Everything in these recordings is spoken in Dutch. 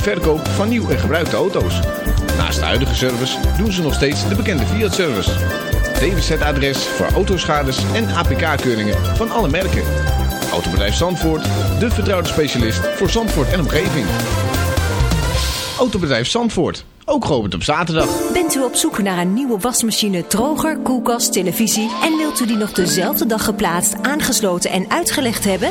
verkoop van nieuw en gebruikte auto's. Naast de huidige service doen ze nog steeds de bekende Fiat-service. DWZ-adres voor autoschades en APK-keuringen van alle merken. Autobedrijf Zandvoort, de vertrouwde specialist voor Zandvoort en omgeving. Autobedrijf Zandvoort, ook geopend op zaterdag. Bent u op zoek naar een nieuwe wasmachine, droger, koelkast, televisie... en wilt u die nog dezelfde dag geplaatst, aangesloten en uitgelegd hebben?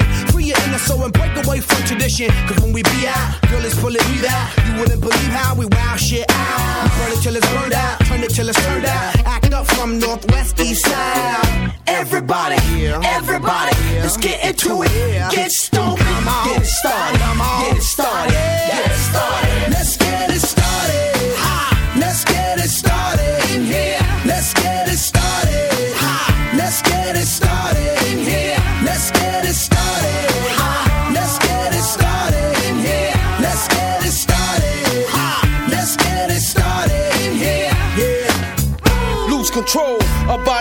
position. Free your inner soul and break away from tradition. Cause when we be out, girl, it's pulling me out. You wouldn't believe how we wow shit out. We burn it till it's burned out, turn it till it's turned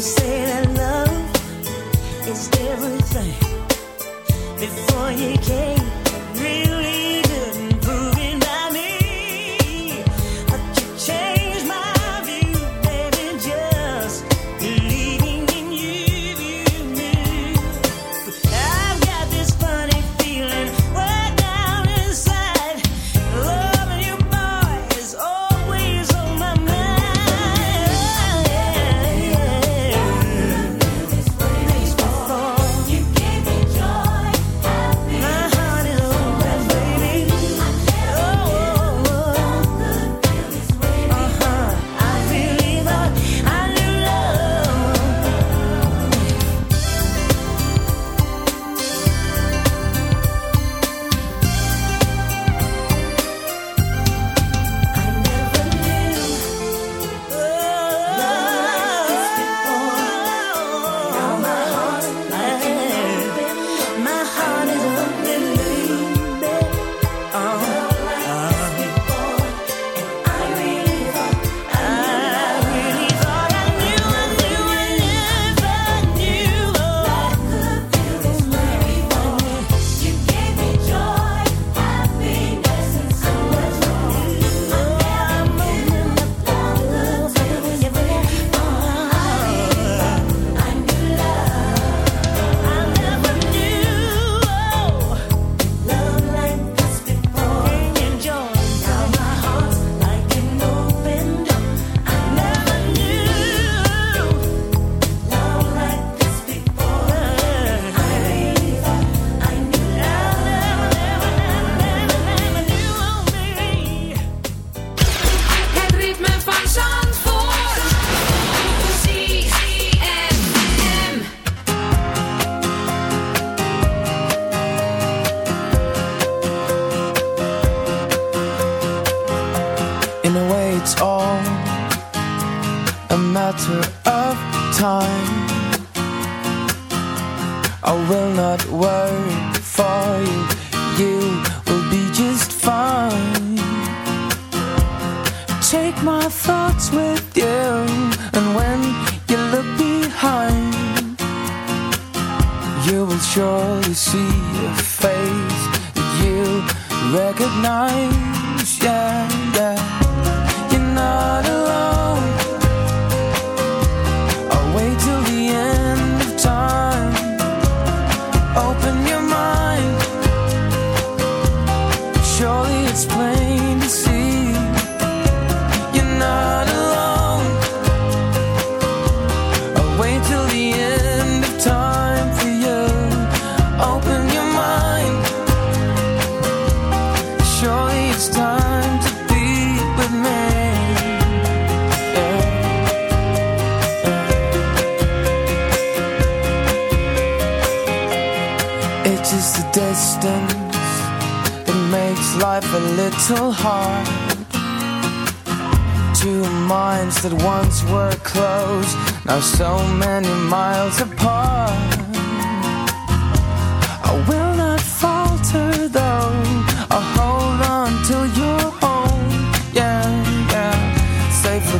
say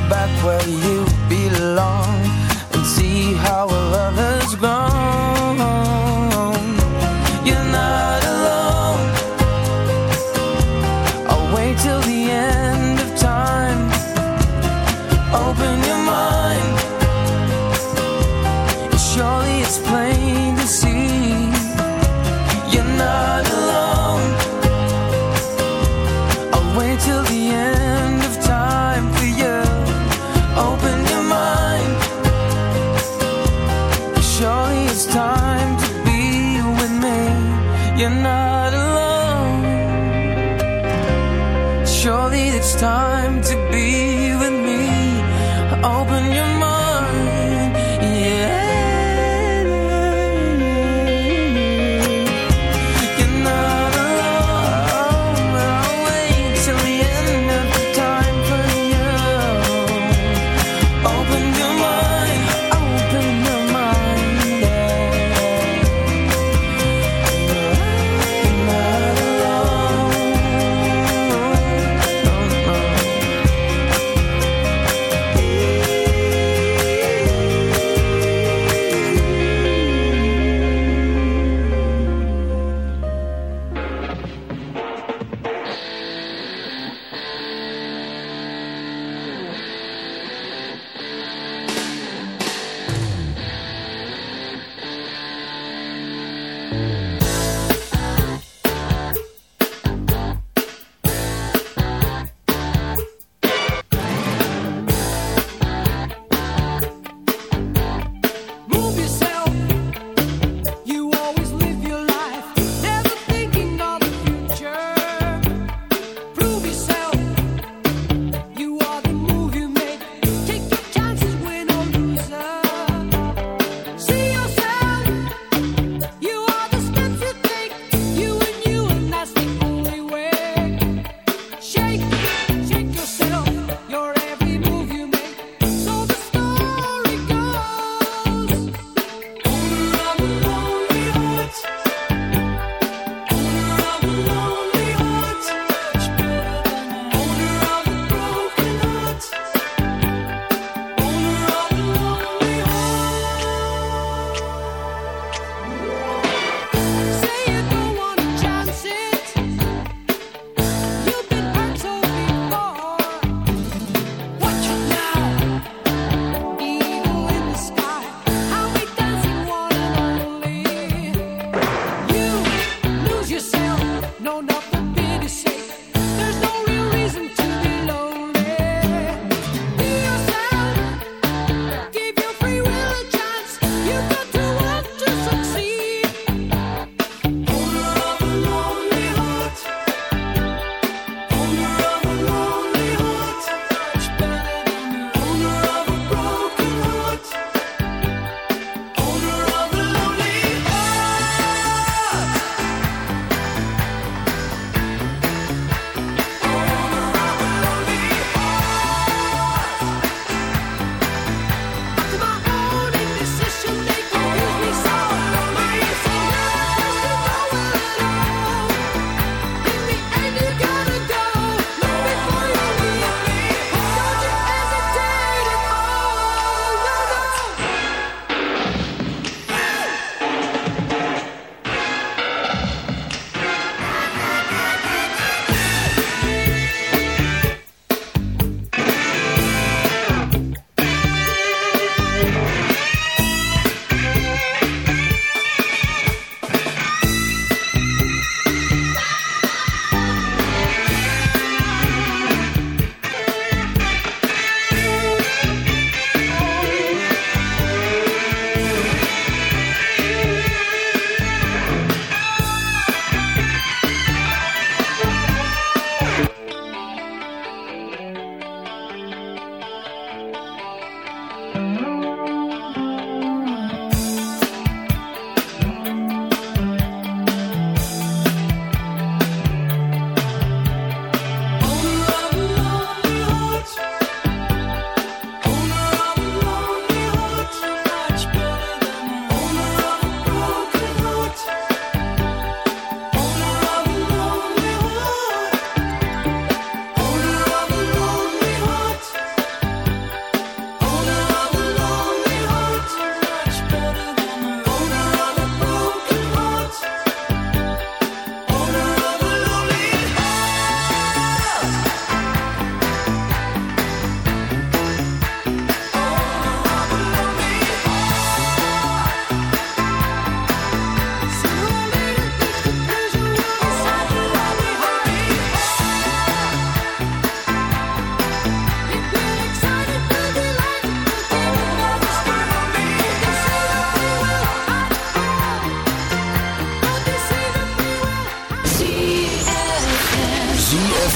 back where you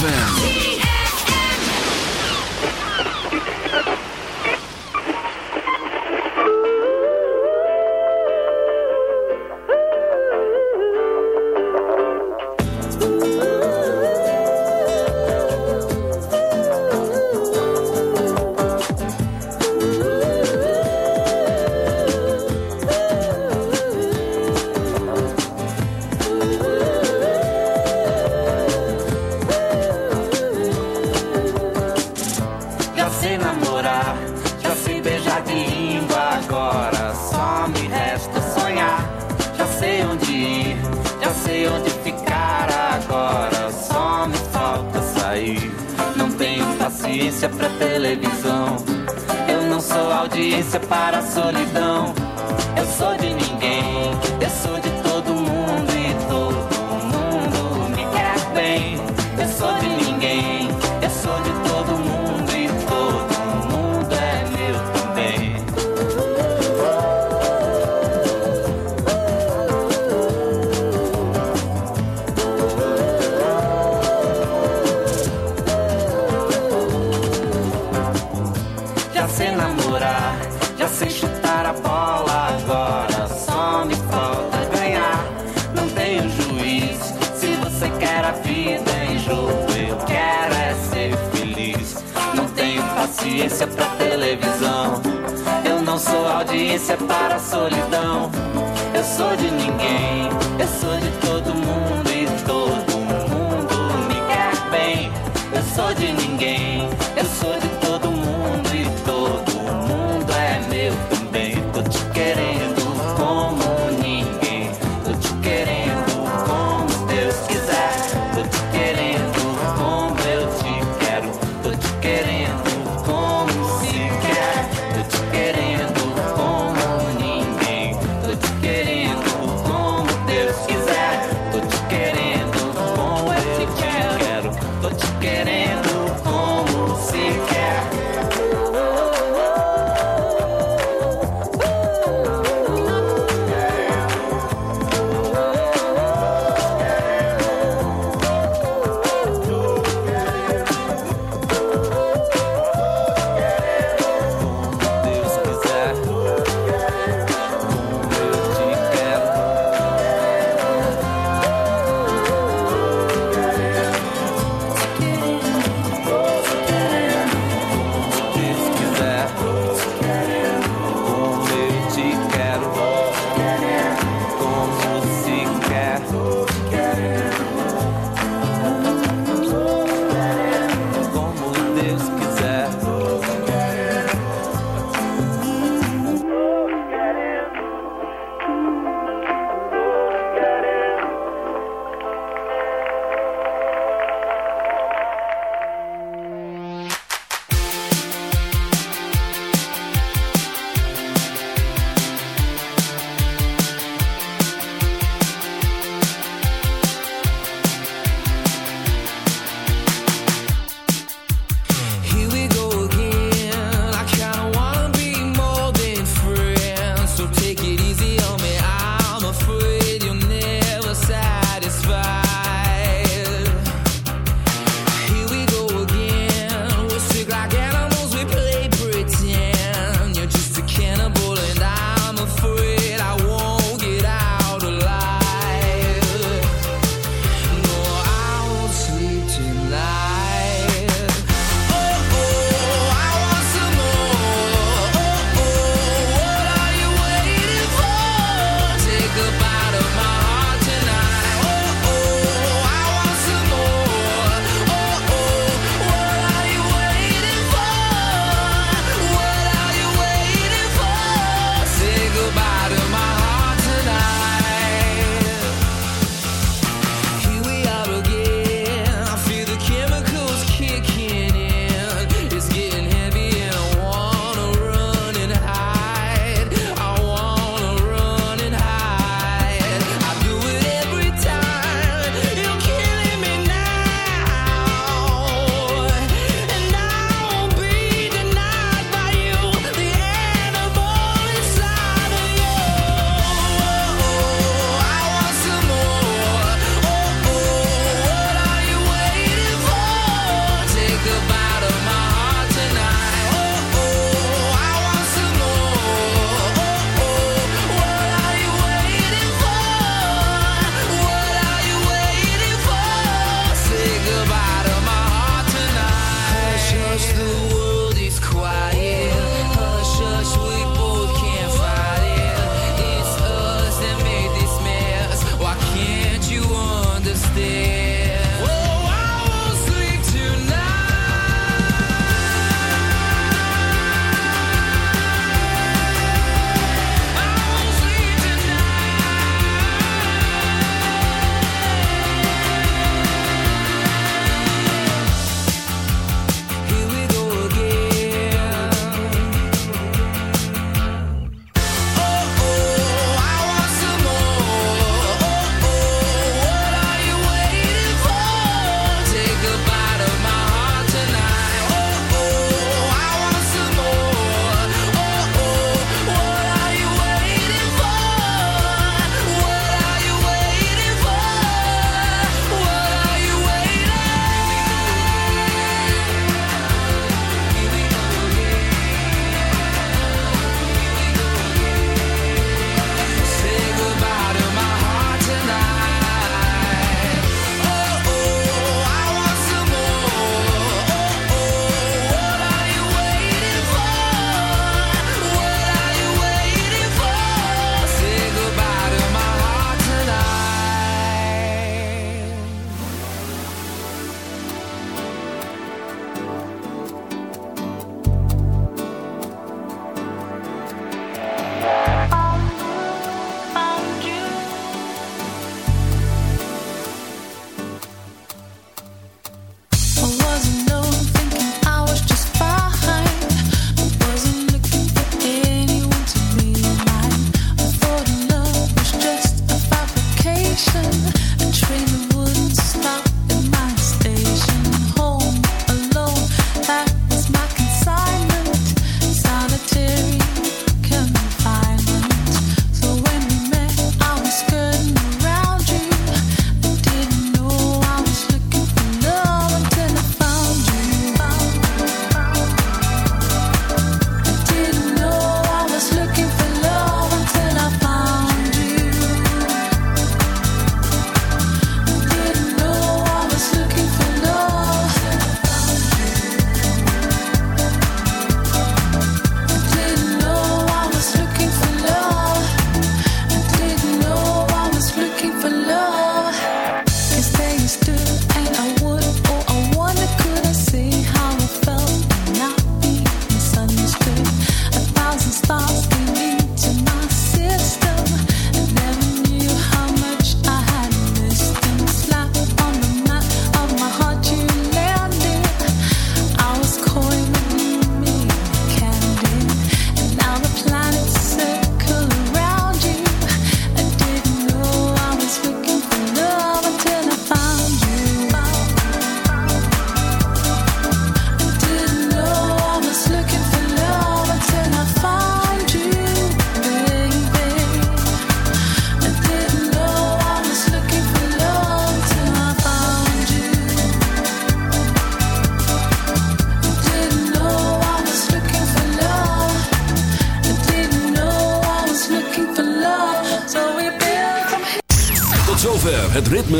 Yeah. Winning game.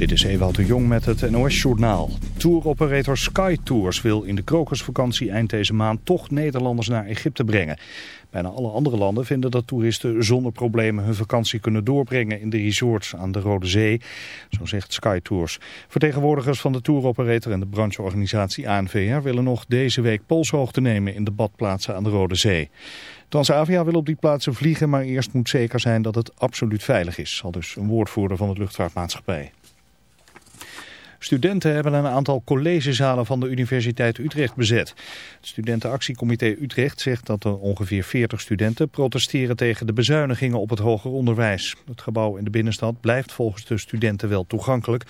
Dit is Ewout de Jong met het NOS-journaal. Touroperator Sky Tours wil in de krokusvakantie eind deze maand toch Nederlanders naar Egypte brengen. Bijna alle andere landen vinden dat toeristen zonder problemen hun vakantie kunnen doorbrengen in de resorts aan de Rode Zee. Zo zegt Sky Tours. Vertegenwoordigers van de touroperator en de brancheorganisatie ANVR willen nog deze week polshoogte nemen in de badplaatsen aan de Rode Zee. Transavia wil op die plaatsen vliegen, maar eerst moet zeker zijn dat het absoluut veilig is, al dus een woordvoerder van de luchtvaartmaatschappij. Studenten hebben een aantal collegezalen van de Universiteit Utrecht bezet. Het studentenactiecomité Utrecht zegt dat er ongeveer 40 studenten protesteren tegen de bezuinigingen op het hoger onderwijs. Het gebouw in de binnenstad blijft volgens de studenten wel toegankelijk,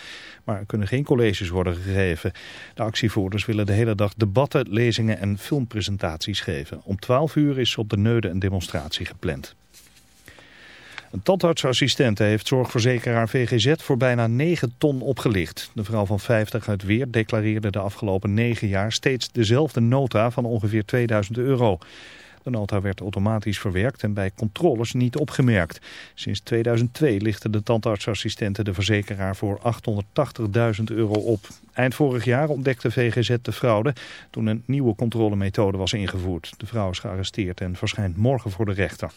maar er kunnen geen colleges worden gegeven. De actievoerders willen de hele dag debatten, lezingen en filmpresentaties geven. Om 12 uur is op de Neude een demonstratie gepland. Een tandartsassistente heeft zorgverzekeraar VGZ voor bijna 9 ton opgelicht. De vrouw van 50 uit Weer declareerde de afgelopen 9 jaar steeds dezelfde nota van ongeveer 2000 euro. De nota werd automatisch verwerkt en bij controles niet opgemerkt. Sinds 2002 lichtte de tandartsassistente de verzekeraar voor 880.000 euro op. Eind vorig jaar ontdekte VGZ de fraude toen een nieuwe controlemethode was ingevoerd. De vrouw is gearresteerd en verschijnt morgen voor de rechter.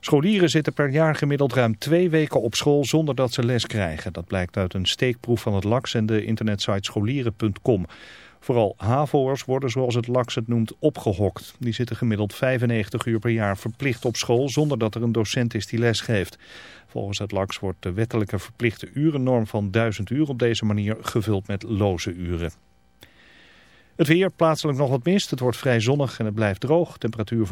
Scholieren zitten per jaar gemiddeld ruim twee weken op school zonder dat ze les krijgen. Dat blijkt uit een steekproef van het LAX en de internetsite scholieren.com. Vooral HAVO'ers worden, zoals het LAX het noemt, opgehokt. Die zitten gemiddeld 95 uur per jaar verplicht op school zonder dat er een docent is die les geeft. Volgens het LAX wordt de wettelijke verplichte urennorm van 1000 uur op deze manier gevuld met loze uren. Het weer, plaatselijk nog wat mist. Het wordt vrij zonnig en het blijft droog. Temperatuur van